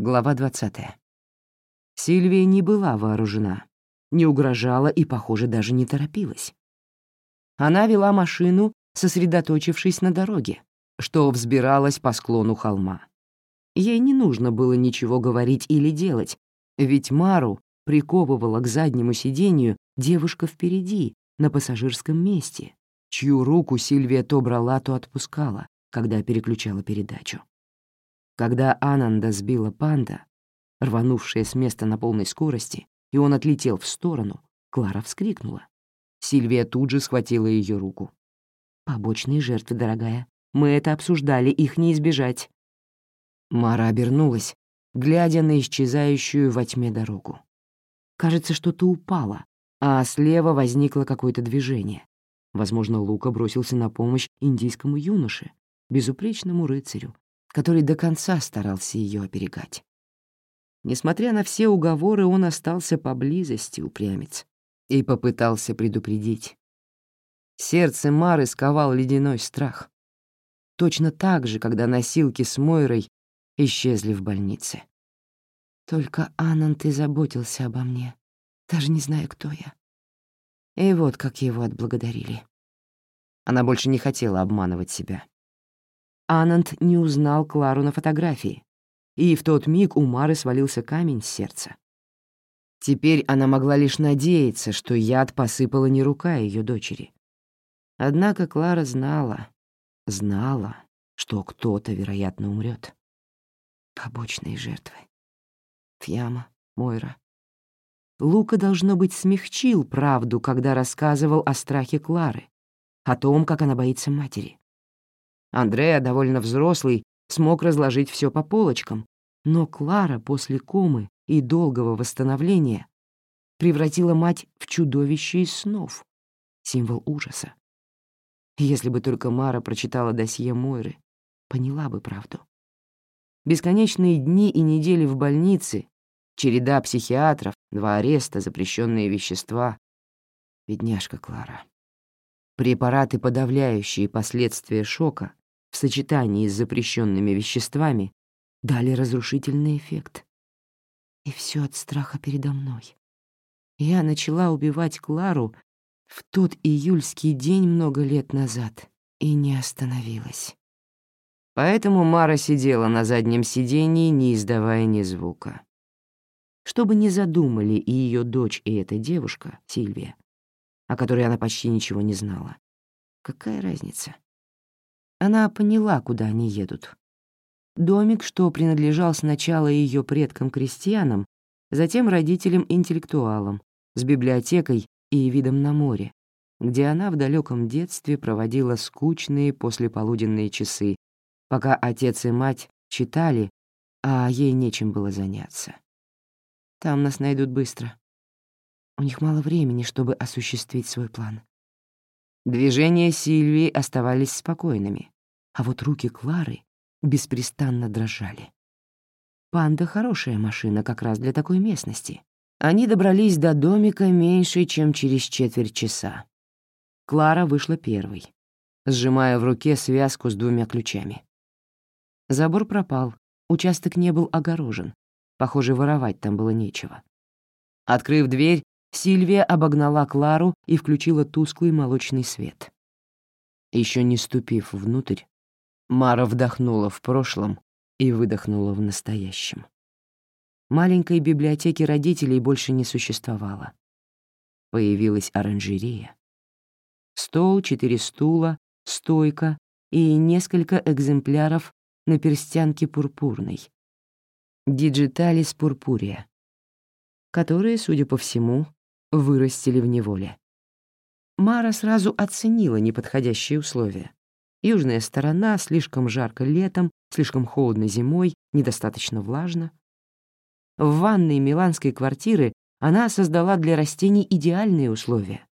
Глава 20. Сильвия не была вооружена, не угрожала и, похоже, даже не торопилась. Она вела машину, сосредоточившись на дороге, что взбиралась по склону холма. Ей не нужно было ничего говорить или делать, ведь Мару приковывала к заднему сиденью девушка впереди, на пассажирском месте, чью руку Сильвия то брала, то отпускала, когда переключала передачу. Когда Ананда сбила панда, рванувшая с места на полной скорости, и он отлетел в сторону, Клара вскрикнула. Сильвия тут же схватила ее руку. «Побочные жертвы, дорогая. Мы это обсуждали, их не избежать». Мара обернулась, глядя на исчезающую во тьме дорогу. Кажется, что-то упало, а слева возникло какое-то движение. Возможно, Лука бросился на помощь индийскому юноше, безупречному рыцарю, который до конца старался ее оберегать. Несмотря на все уговоры, он остался поблизости, упрямец, и попытался предупредить. Сердце Мары сковал ледяной страх. Точно так же, когда носилки с Мойрой исчезли в больнице. Только Анант и заботился обо мне, даже не зная, кто я. И вот как его отблагодарили. Она больше не хотела обманывать себя. Ананд не узнал Клару на фотографии, и в тот миг у Мары свалился камень с сердца. Теперь она могла лишь надеяться, что яд посыпала не рука ее дочери. Однако Клара знала, знала, что кто-то, вероятно, умрет. Побочные жертвы. Фьяма, Мойра. Лука, должно быть, смягчил правду, когда рассказывал о страхе Клары, о том, как она боится матери. Андреа, довольно взрослый, смог разложить все по полочкам, но Клара после комы и долгого восстановления превратила мать в чудовище из снов, символ ужаса. Если бы только Мара прочитала досье Мойры, поняла бы правду. Бесконечные дни и недели в больнице, череда психиатров, два ареста, запрещенные вещества. Бедняжка Клара. Препараты, подавляющие последствия шока, в сочетании с запрещенными веществами дали разрушительный эффект. И все от страха передо мной. Я начала убивать Клару в тот июльский день много лет назад и не остановилась. Поэтому Мара сидела на заднем сидении, не издавая ни звука. Чтобы не задумали и ее дочь, и эта девушка, Сильвия, о которой она почти ничего не знала. Какая разница? Она поняла, куда они едут. Домик, что принадлежал сначала ее предкам-крестьянам, затем родителям-интеллектуалам, с библиотекой и видом на море, где она в далеком детстве проводила скучные послеполуденные часы, пока отец и мать читали, а ей нечем было заняться. Там нас найдут быстро. У них мало времени, чтобы осуществить свой план. Движения Сильвии оставались спокойными, а вот руки Клары беспрестанно дрожали. «Панда — хорошая машина как раз для такой местности». Они добрались до домика меньше, чем через четверть часа. Клара вышла первой, сжимая в руке связку с двумя ключами. Забор пропал, участок не был огорожен. Похоже, воровать там было нечего. Открыв дверь, Сильвия обогнала Клару и включила тусклый молочный свет. Еще не ступив внутрь, Мара вдохнула в прошлом и выдохнула в настоящем. Маленькой библиотеки родителей больше не существовало. Появилась оранжерея. Стол, четыре стула, стойка и несколько экземпляров наперстянки пурпурной. Digitalis purpurea, которые, судя по всему, вырастили в неволе. Мара сразу оценила неподходящие условия. Южная сторона, слишком жарко летом, слишком холодно зимой, недостаточно влажно. В ванной миланской квартиры она создала для растений идеальные условия,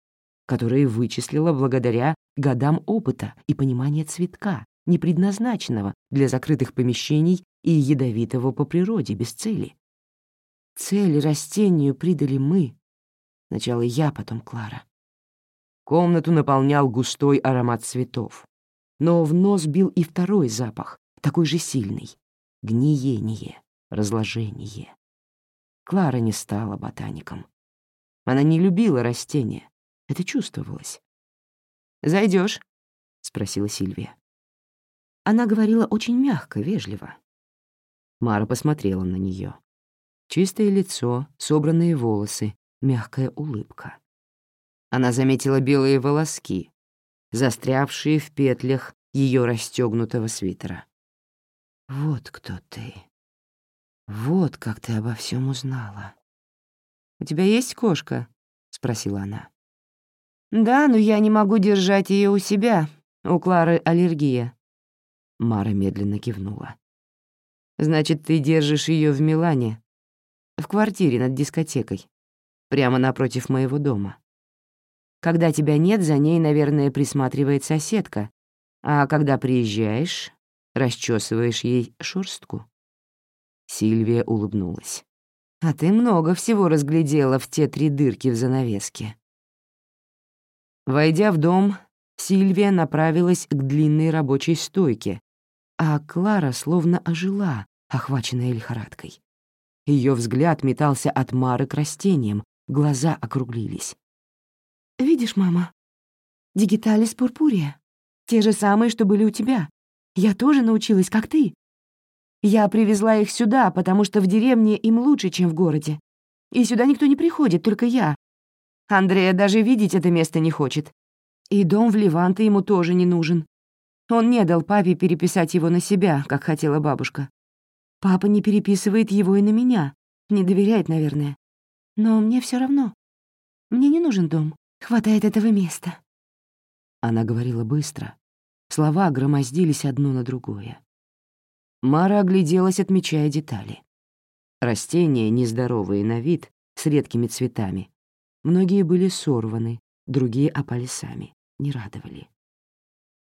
которые вычислила благодаря годам опыта и понимания цветка, не предназначенного для закрытых помещений и ядовитого по природе без цели. Цель растению придали мы, Сначала я, потом Клара. Комнату наполнял густой аромат цветов. Но в нос бил и второй запах, такой же сильный — гниение, разложение. Клара не стала ботаником. Она не любила растения. Это чувствовалось. Зайдешь? спросила Сильвия. Она говорила очень мягко, вежливо. Мара посмотрела на нее. Чистое лицо, собранные волосы, мягкая улыбка. Она заметила белые волоски, застрявшие в петлях ее расстегнутого свитера. «Вот кто ты. Вот как ты обо всем узнала». «У тебя есть кошка?» — спросила она. «Да, но я не могу держать ее у себя. У Клары аллергия». Мара медленно кивнула. «Значит, ты держишь ее в Милане, в квартире над дискотекой, прямо напротив моего дома. Когда тебя нет, за ней, наверное, присматривает соседка, а когда приезжаешь, расчесываешь ей шерстку». Сильвия улыбнулась. «А ты много всего разглядела в те три дырки в занавеске». Войдя в дом, Сильвия направилась к длинной рабочей стойке, а Клара словно ожила, охваченная лихорадкой. Ее взгляд метался от Мары к растениям, глаза округлились. «Видишь, мама, дигиталис пурпурия. Те же самые, что были у тебя. Я тоже научилась, как ты. Я привезла их сюда, потому что в деревне им лучше, чем в городе. И сюда никто не приходит, только я. Андрея даже видеть это место не хочет. И дом в Леванте ему тоже не нужен. Он не дал папе переписать его на себя, как хотела бабушка. Папа не переписывает его и на меня. Не доверяет, наверное. Но мне все равно. Мне не нужен дом. Хватает этого места. Она говорила быстро. Слова громоздились одно на другое. Мара огляделась, отмечая детали. Растения, нездоровые на вид, с редкими цветами. Многие были сорваны, другие опали сами, не радовали.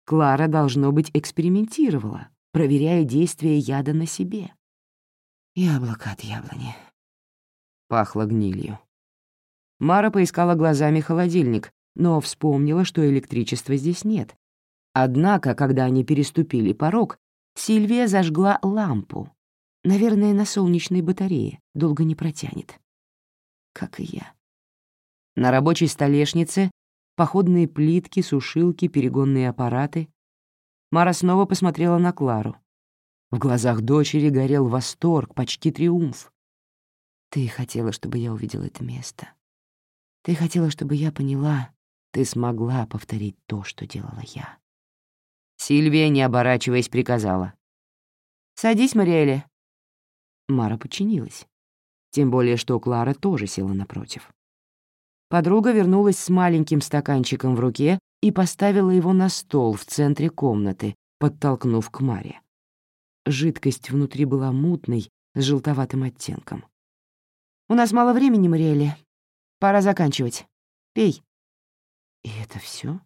Клара, должно быть, экспериментировала, проверяя действие яда на себе. Яблоко от яблони. Пахло гнилью. Мара поискала глазами холодильник, но вспомнила, что электричества здесь нет. Однако, когда они переступили порог, Сильвия зажгла лампу. Наверное, на солнечной батарее. Долго не протянет. Как и я. На рабочей столешнице походные плитки, сушилки, перегонные аппараты. Мара снова посмотрела на Клару. В глазах дочери горел восторг, почти триумф. «Ты хотела, чтобы я увидела это место. Ты хотела, чтобы я поняла, ты смогла повторить то, что делала я». Сильвия, не оборачиваясь, приказала. «Садись, Мариэле». Мара подчинилась. Тем более, что Клара тоже села напротив. Подруга вернулась с маленьким стаканчиком в руке и поставила его на стол в центре комнаты, подтолкнув к Маре. Жидкость внутри была мутной, с желтоватым оттенком. «У нас мало времени, Мариэле. Пора заканчивать. Пей». «И это все?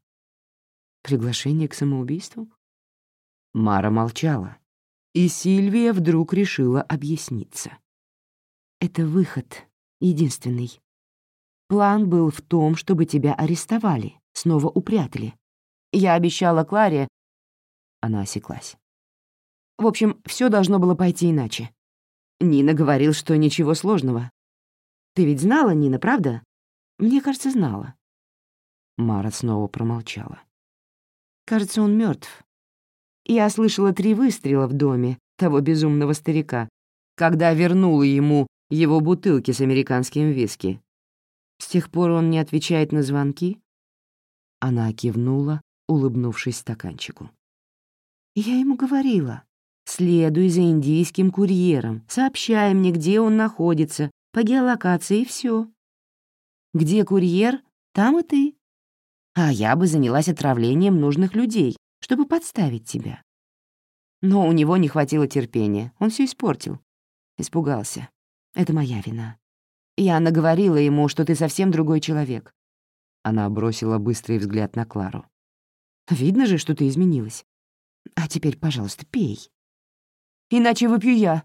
Приглашение к самоубийству?» Мара молчала, и Сильвия вдруг решила объясниться. «Это выход, единственный. План был в том, чтобы тебя арестовали, снова упрятали. Я обещала Кларе...» Она осеклась. В общем, все должно было пойти иначе. Нина говорил, что ничего сложного. Ты ведь знала, Нина, правда? Мне кажется, знала. Мара снова промолчала. Кажется, он мертв. Я слышала три выстрела в доме того безумного старика, когда вернула ему его бутылки с американским виски. С тех пор он не отвечает на звонки? Она кивнула, улыбнувшись стаканчику. Я ему говорила, Следуй за индийским курьером, сообщай мне, где он находится, по геолокации и все. Где курьер, там и ты. А я бы занялась отравлением нужных людей, чтобы подставить тебя. Но у него не хватило терпения, он все испортил. Испугался. Это моя вина. Я наговорила ему, что ты совсем другой человек. Она бросила быстрый взгляд на Клару. Видно же, что ты изменилась. А теперь, пожалуйста, пей иначе выпью я».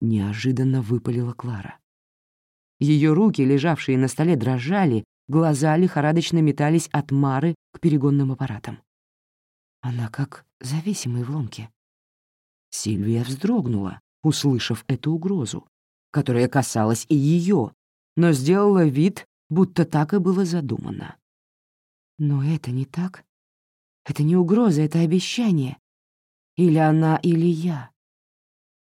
Неожиданно выпалила Клара. Ее руки, лежавшие на столе, дрожали, глаза лихорадочно метались от Мары к перегонным аппаратам. Она как зависимая в ломке. Сильвия вздрогнула, услышав эту угрозу, которая касалась и ее, но сделала вид, будто так и было задумано. Но это не так. Это не угроза, это обещание. Или она, или я.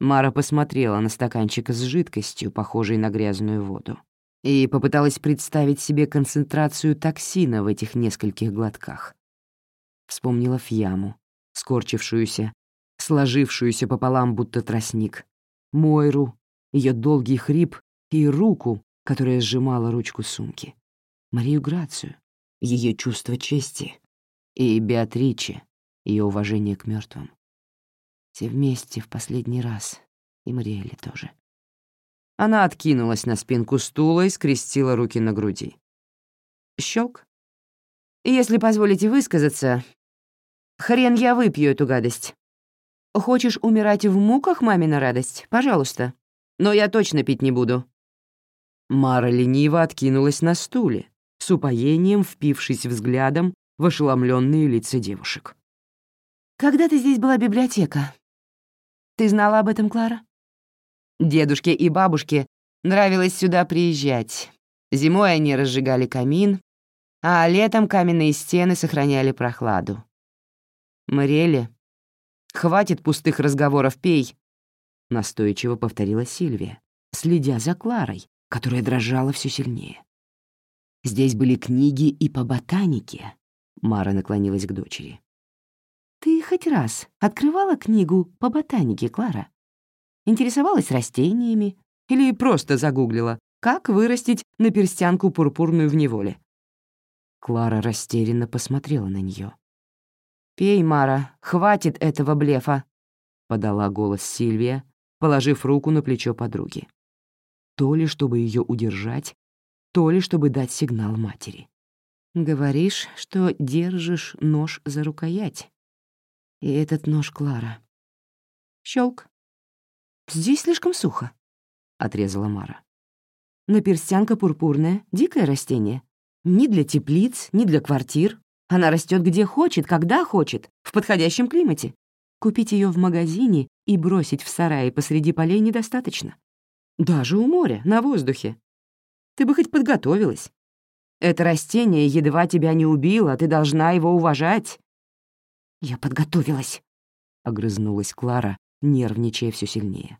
Мара посмотрела на стаканчик с жидкостью, похожей на грязную воду, и попыталась представить себе концентрацию токсина в этих нескольких глотках. Вспомнила Фьяму, скорчившуюся, сложившуюся пополам, будто тростник, Мойру, ее долгий хрип и руку, которая сжимала ручку сумки, Марию Грацию, ее чувство чести, и Беатриче, ее уважение к мертвым. Все вместе в последний раз. И Мариэле тоже. Она откинулась на спинку стула и скрестила руки на груди. Щелк. «Если позволите высказаться, хрен я выпью эту гадость. Хочешь умирать в муках, мамина радость? Пожалуйста. Но я точно пить не буду». Мара лениво откинулась на стуле, с упоением впившись взглядом в ошеломленные лица девушек. «Когда-то здесь была библиотека. Ты знала об этом, Клара? Дедушке и бабушке нравилось сюда приезжать. Зимой они разжигали камин, а летом каменные стены сохраняли прохладу. «Мариэле, хватит пустых разговоров, пей», — настойчиво повторила Сильвия, следя за Кларой, которая дрожала все сильнее. Здесь были книги и по ботанике. Мара наклонилась к дочери. Хоть раз открывала книгу по ботанике, Клара? Интересовалась растениями или просто загуглила, как вырастить наперстянку пурпурную в неволе? Клара растерянно посмотрела на нее. «Пей, Мара, хватит этого блефа», — подала голос Сильвия, положив руку на плечо подруги. То ли чтобы ее удержать, то ли чтобы дать сигнал матери. «Говоришь, что держишь нож за рукоять. И этот нож Клара. Щелк. «Здесь слишком сухо», — отрезала Мара. Наперстянка пурпурная — дикое растение. Ни для теплиц, ни для квартир. Она растет где хочет, когда хочет, в подходящем климате. Купить ее в магазине и бросить в сарае посреди полей недостаточно. Даже у моря, на воздухе. Ты бы хоть подготовилась. Это растение едва тебя не убило, ты должна его уважать. «Я подготовилась», — огрызнулась Клара, нервничая все сильнее.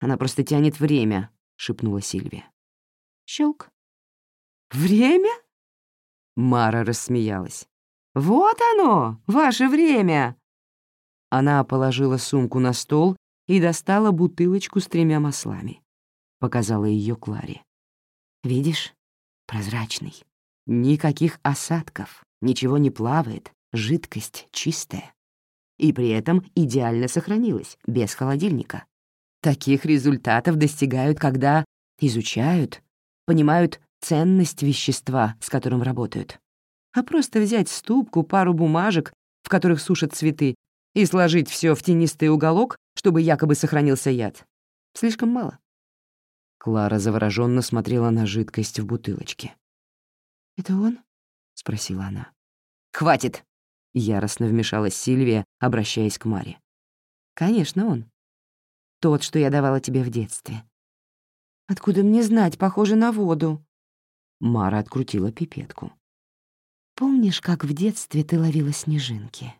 «Она просто тянет время», — шепнула Сильвия. Щелк. «Время?» Мара рассмеялась. «Вот оно, ваше время!» Она положила сумку на стол и достала бутылочку с тремя маслами. Показала ее Кларе. «Видишь? Прозрачный. Никаких осадков, ничего не плавает жидкость чистая. И при этом идеально сохранилась, без холодильника. Таких результатов достигают, когда изучают, понимают ценность вещества, с которым работают. А просто взять ступку, пару бумажек, в которых сушат цветы, и сложить все в тенистый уголок, чтобы якобы сохранился яд. Слишком мало. Клара завороженно смотрела на жидкость в бутылочке. «Это он?» — спросила она. «Хватит!» Яростно вмешалась Сильвия, обращаясь к Маре. «Конечно он. Тот, что я давала тебе в детстве». «Откуда мне знать? Похоже на воду». Мара открутила пипетку. «Помнишь, как в детстве ты ловила снежинки?»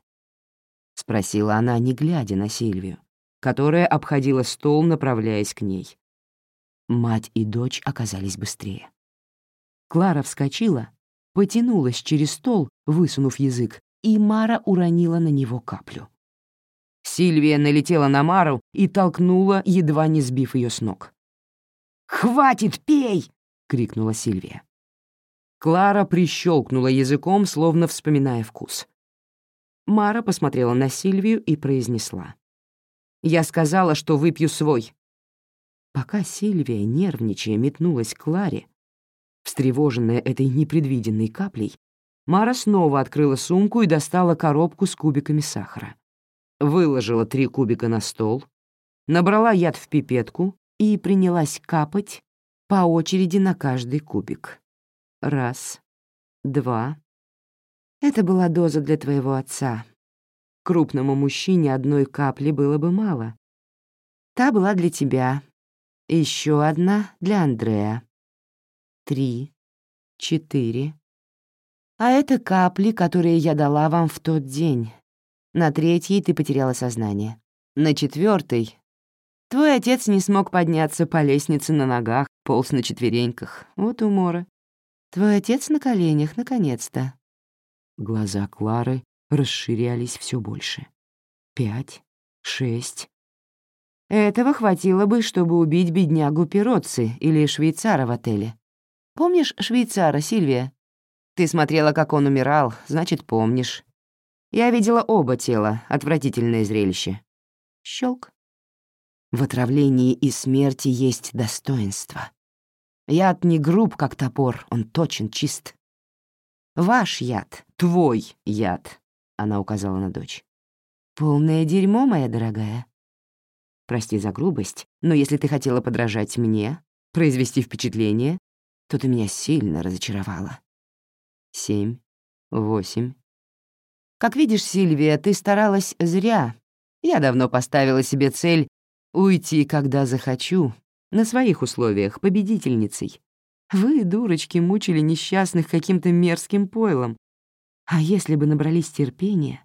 — спросила она, не глядя на Сильвию, которая обходила стол, направляясь к ней. Мать и дочь оказались быстрее. Клара вскочила, потянулась через стол, высунув язык, и Мара уронила на него каплю. Сильвия налетела на Мару и толкнула, едва не сбив ее с ног. «Хватит, пей!» — крикнула Сильвия. Клара прищелкнула языком, словно вспоминая вкус. Мара посмотрела на Сильвию и произнесла. «Я сказала, что выпью свой». Пока Сильвия, нервничая, метнулась к Кларе, встревоженная этой непредвиденной каплей, Мара снова открыла сумку и достала коробку с кубиками сахара. Выложила три кубика на стол, набрала яд в пипетку и принялась капать по очереди на каждый кубик. Раз, два. Это была доза для твоего отца. Крупному мужчине одной капли было бы мало. Та была для тебя. Еще одна для Андрея. Три, четыре. А это капли, которые я дала вам в тот день. На третьей ты потеряла сознание. На четвертой твой отец не смог подняться по лестнице на ногах, полз на четвереньках. Вот умора. Твой отец на коленях, наконец-то. Глаза Клары расширялись все больше. Пять, шесть. Этого хватило бы, чтобы убить беднягу Пироцци или швейцара в отеле. Помнишь швейцара, Сильвия? Ты смотрела, как он умирал, значит, помнишь. Я видела оба тела, отвратительное зрелище. Щелк. В отравлении и смерти есть достоинство. Яд не груб, как топор, он точен, чист. Ваш яд, твой яд, она указала на дочь. Полное дерьмо, моя дорогая. Прости за грубость, но если ты хотела подражать мне, произвести впечатление, то ты меня сильно разочаровала. Семь, восемь. Как видишь, Сильвия, ты старалась зря. Я давно поставила себе цель уйти, когда захочу, на своих условиях, победительницей. Вы, дурочки, мучили несчастных каким-то мерзким пойлом. А если бы набрались терпения,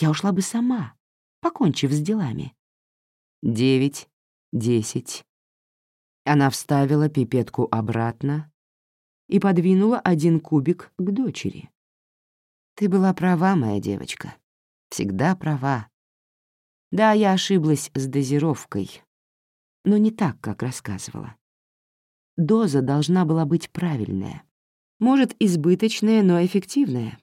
я ушла бы сама, покончив с делами. Девять, десять. Она вставила пипетку обратно и подвинула один кубик к дочери. «Ты была права, моя девочка. Всегда права. Да, я ошиблась с дозировкой, но не так, как рассказывала. Доза должна была быть правильная. Может, избыточная, но эффективная.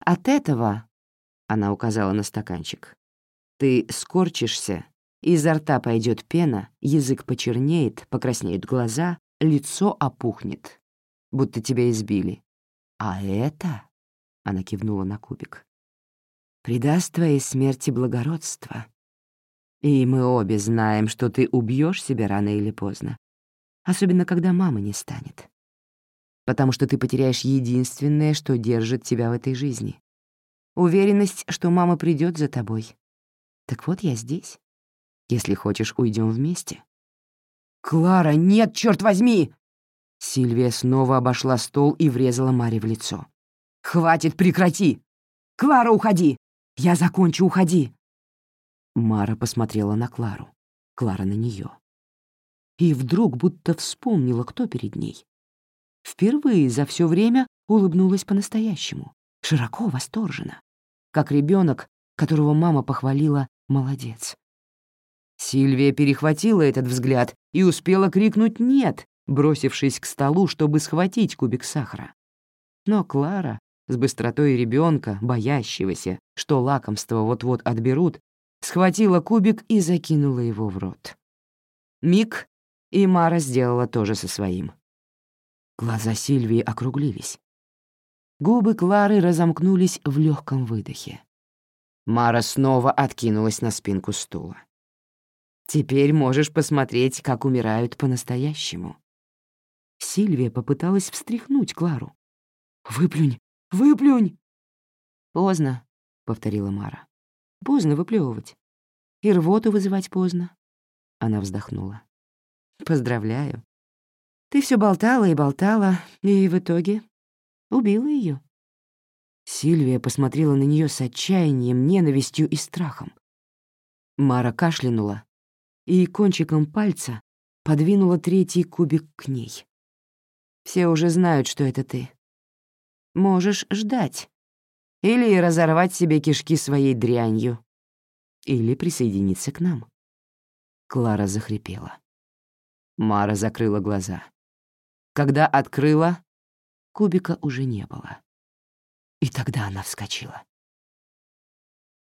От этого, — она указала на стаканчик, — ты скорчишься, изо рта пойдет пена, язык почернеет, покраснеют глаза, лицо опухнет, будто тебя избили. А это, — она кивнула на кубик, — придаст твоей смерти благородство. И мы обе знаем, что ты убьешь себя рано или поздно особенно когда мамы не станет. Потому что ты потеряешь единственное, что держит тебя в этой жизни. Уверенность, что мама придет за тобой. Так вот я здесь. Если хочешь, уйдем вместе. «Клара, нет, черт возьми!» Сильвия снова обошла стол и врезала Маре в лицо. «Хватит, прекрати! Клара, уходи! Я закончу, уходи!» Мара посмотрела на Клару, Клара на нее и вдруг будто вспомнила, кто перед ней. Впервые за все время улыбнулась по-настоящему, широко, восторженно, как ребенок, которого мама похвалила «молодец». Сильвия перехватила этот взгляд и успела крикнуть «нет», бросившись к столу, чтобы схватить кубик сахара. Но Клара, с быстротой ребенка, боящегося, что лакомство вот-вот отберут, схватила кубик и закинула его в рот. Миг, и Мара сделала то же со своим. Глаза Сильвии округлились. Губы Клары разомкнулись в легком выдохе. Мара снова откинулась на спинку стула. «Теперь можешь посмотреть, как умирают по-настоящему». Сильвия попыталась встряхнуть Клару. «Выплюнь! Выплюнь!» «Поздно», — повторила Мара. «Поздно выплевывать. И рвоту вызывать поздно». Она вздохнула. Поздравляю. Ты все болтала и болтала, и в итоге убила ее. Сильвия посмотрела на нее с отчаянием, ненавистью и страхом. Мара кашлянула и кончиком пальца подвинула третий кубик к ней. Все уже знают, что это ты. Можешь ждать. Или разорвать себе кишки своей дрянью. Или присоединиться к нам. Клара захрипела. Мара закрыла глаза. Когда открыла, кубика уже не было. И тогда она вскочила.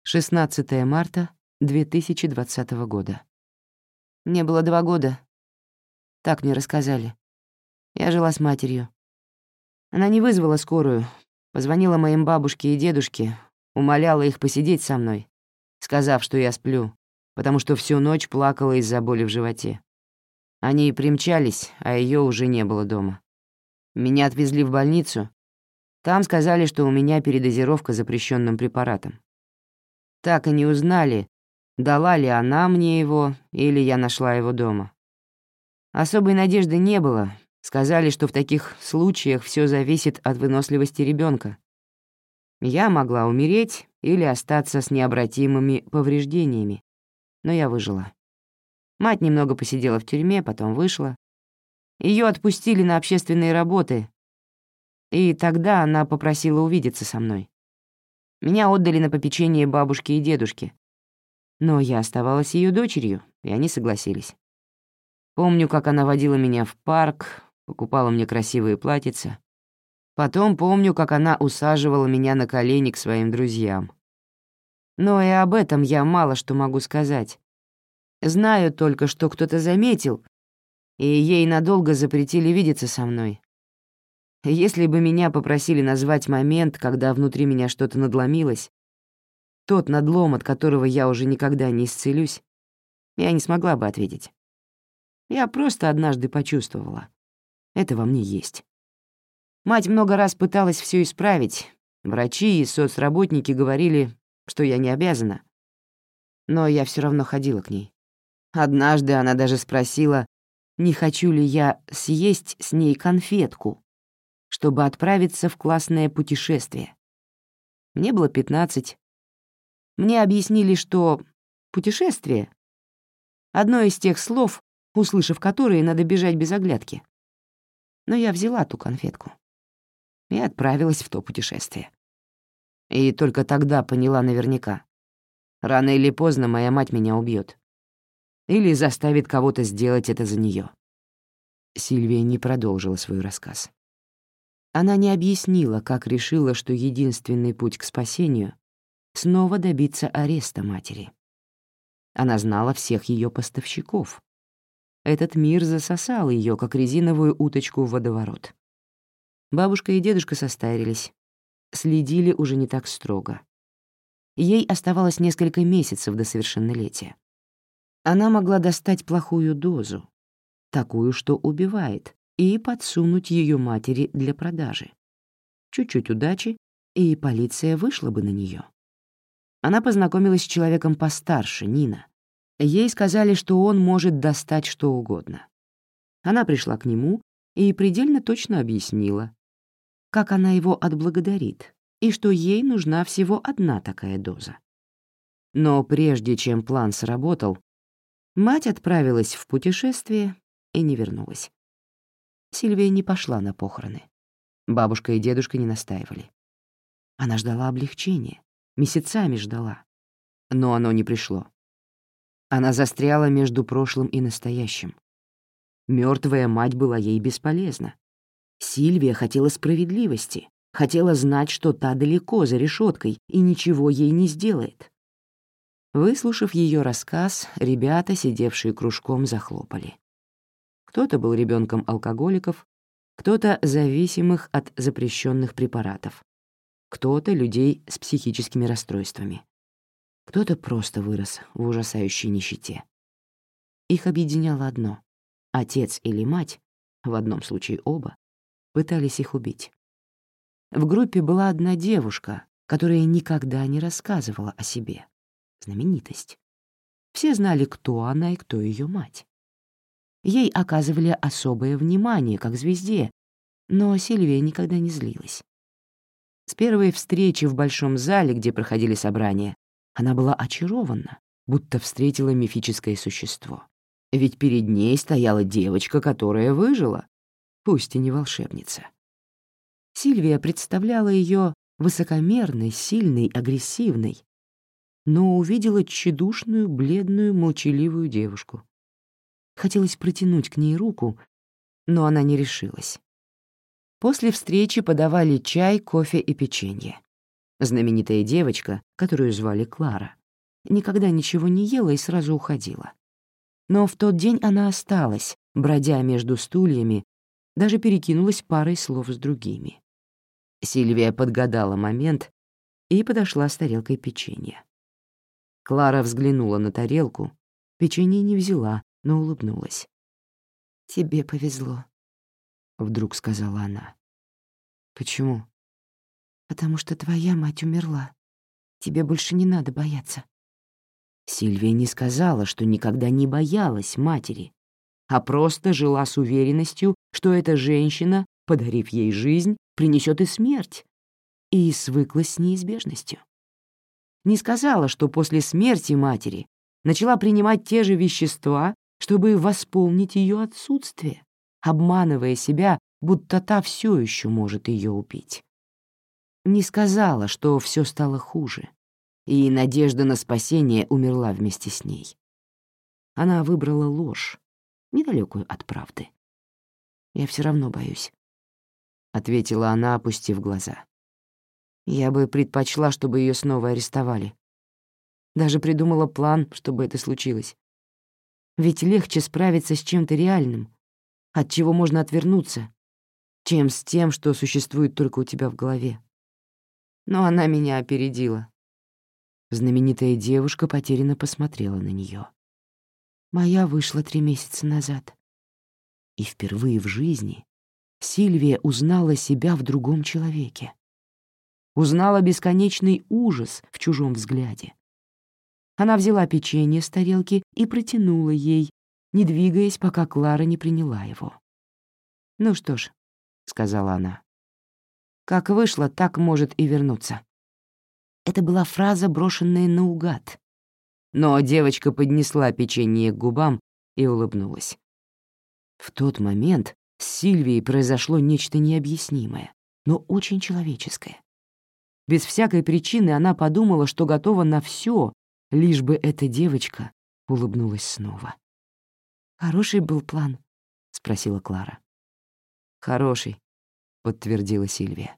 16 марта 2020 года. Мне было два года. Так мне рассказали. Я жила с матерью. Она не вызвала скорую, позвонила моим бабушке и дедушке, умоляла их посидеть со мной, сказав, что я сплю, потому что всю ночь плакала из-за боли в животе. Они и примчались, а ее уже не было дома. Меня отвезли в больницу. Там сказали, что у меня передозировка запрещенным препаратом. Так и не узнали, дала ли она мне его или я нашла его дома. Особой надежды не было. Сказали, что в таких случаях все зависит от выносливости ребенка. Я могла умереть или остаться с необратимыми повреждениями, но я выжила. Мать немного посидела в тюрьме, потом вышла. Ее отпустили на общественные работы, и тогда она попросила увидеться со мной. Меня отдали на попечение бабушки и дедушки. Но я оставалась ее дочерью, и они согласились. Помню, как она водила меня в парк, покупала мне красивые платьица. Потом помню, как она усаживала меня на колени к своим друзьям. Но и об этом я мало что могу сказать. Знаю только, что кто-то заметил, и ей надолго запретили видеться со мной. Если бы меня попросили назвать момент, когда внутри меня что-то надломилось, тот надлом, от которого я уже никогда не исцелюсь, я не смогла бы ответить. Я просто однажды почувствовала. Это во мне есть. Мать много раз пыталась все исправить. Врачи и соцработники говорили, что я не обязана. Но я все равно ходила к ней. Однажды она даже спросила, не хочу ли я съесть с ней конфетку, чтобы отправиться в классное путешествие. Мне было пятнадцать. Мне объяснили, что путешествие — одно из тех слов, услышав которые, надо бежать без оглядки. Но я взяла ту конфетку и отправилась в то путешествие. И только тогда поняла наверняка. Рано или поздно моя мать меня убьет. Или заставит кого-то сделать это за нее. Сильвия не продолжила свой рассказ. Она не объяснила, как решила, что единственный путь к спасению — снова добиться ареста матери. Она знала всех ее поставщиков, этот мир засосал ее, как резиновую уточку в водоворот. Бабушка и дедушка состарились, следили уже не так строго. Ей оставалось несколько месяцев до совершеннолетия. Она могла достать плохую дозу, такую, что убивает, и подсунуть ее матери для продажи. Чуть-чуть удачи, и полиция вышла бы на нее. Она познакомилась с человеком постарше, Нина, Ей сказали, что он может достать что угодно. Она пришла к нему и предельно точно объяснила, как она его отблагодарит и что ей нужна всего одна такая доза. Но прежде чем план сработал, мать отправилась в путешествие и не вернулась. Сильвия не пошла на похороны. Бабушка и дедушка не настаивали. Она ждала облегчения, месяцами ждала. Но оно не пришло. Она застряла между прошлым и настоящим. Мертвая мать была ей бесполезна. Сильвия хотела справедливости, хотела знать, что та далеко за решеткой и ничего ей не сделает. Выслушав ее рассказ, ребята, сидевшие кружком, захлопали. Кто-то был ребенком алкоголиков, кто-то зависимых от запрещенных препаратов, кто-то людей с психическими расстройствами. Кто-то просто вырос в ужасающей нищете. Их объединяло одно — отец или мать, в одном случае оба, пытались их убить. В группе была одна девушка, которая никогда не рассказывала о себе. Знаменитость. Все знали, кто она и кто ее мать. Ей оказывали особое внимание, как звезде, но Сильвия никогда не злилась. С первой встречи в большом зале, где проходили собрания, она была очарована, будто встретила мифическое существо. Ведь перед ней стояла девочка, которая выжила, пусть и не волшебница. Сильвия представляла ее высокомерной, сильной, агрессивной, но увидела тщедушную, бледную, молчаливую девушку. Хотелось протянуть к ней руку, но она не решилась. После встречи подавали чай, кофе и печенье. Знаменитая девочка, которую звали Клара, никогда ничего не ела и сразу уходила. Но в тот день она осталась, бродя между стульями, даже перекинулась парой слов с другими. Сильвия подгадала момент и подошла с тарелкой печенья. Клара взглянула на тарелку, печенье не взяла, но улыбнулась. «Тебе повезло», — вдруг сказала она. «Почему?» Потому что твоя мать умерла. Тебе больше не надо бояться». Сильвия не сказала, что никогда не боялась матери, а просто жила с уверенностью, что эта женщина, подарив ей жизнь, принесет и смерть, и свыклась с неизбежностью. Не сказала, что после смерти матери начала принимать те же вещества, чтобы восполнить ее отсутствие, обманывая себя, будто та все еще может ее убить. Не сказала, что все стало хуже, и надежда на спасение умерла вместе с ней. Она выбрала ложь, недалекую от правды. «Я все равно боюсь», — ответила она, опустив глаза. «Я бы предпочла, чтобы ее снова арестовали. Даже придумала план, чтобы это случилось. Ведь легче справиться с чем-то реальным, от чего можно отвернуться, чем с тем, что существует только у тебя в голове. Но она меня опередила. Знаменитая девушка потерянно посмотрела на нее. Моя вышла три месяца назад. И впервые в жизни Сильвия узнала себя в другом человеке. Узнала бесконечный ужас в чужом взгляде. Она взяла печенье с тарелки и протянула ей, не двигаясь, пока Клара не приняла его. «Ну что ж», — сказала она, — «как вышло, так может и вернуться». Это была фраза, брошенная наугад, но девочка поднесла печенье к губам и улыбнулась. В тот момент с Сильвией произошло нечто необъяснимое, но очень человеческое. Без всякой причины она подумала, что готова на все, лишь бы эта девочка улыбнулась снова. «Хороший был план?» — спросила Клара. «Хороший», — подтвердила Сильвия.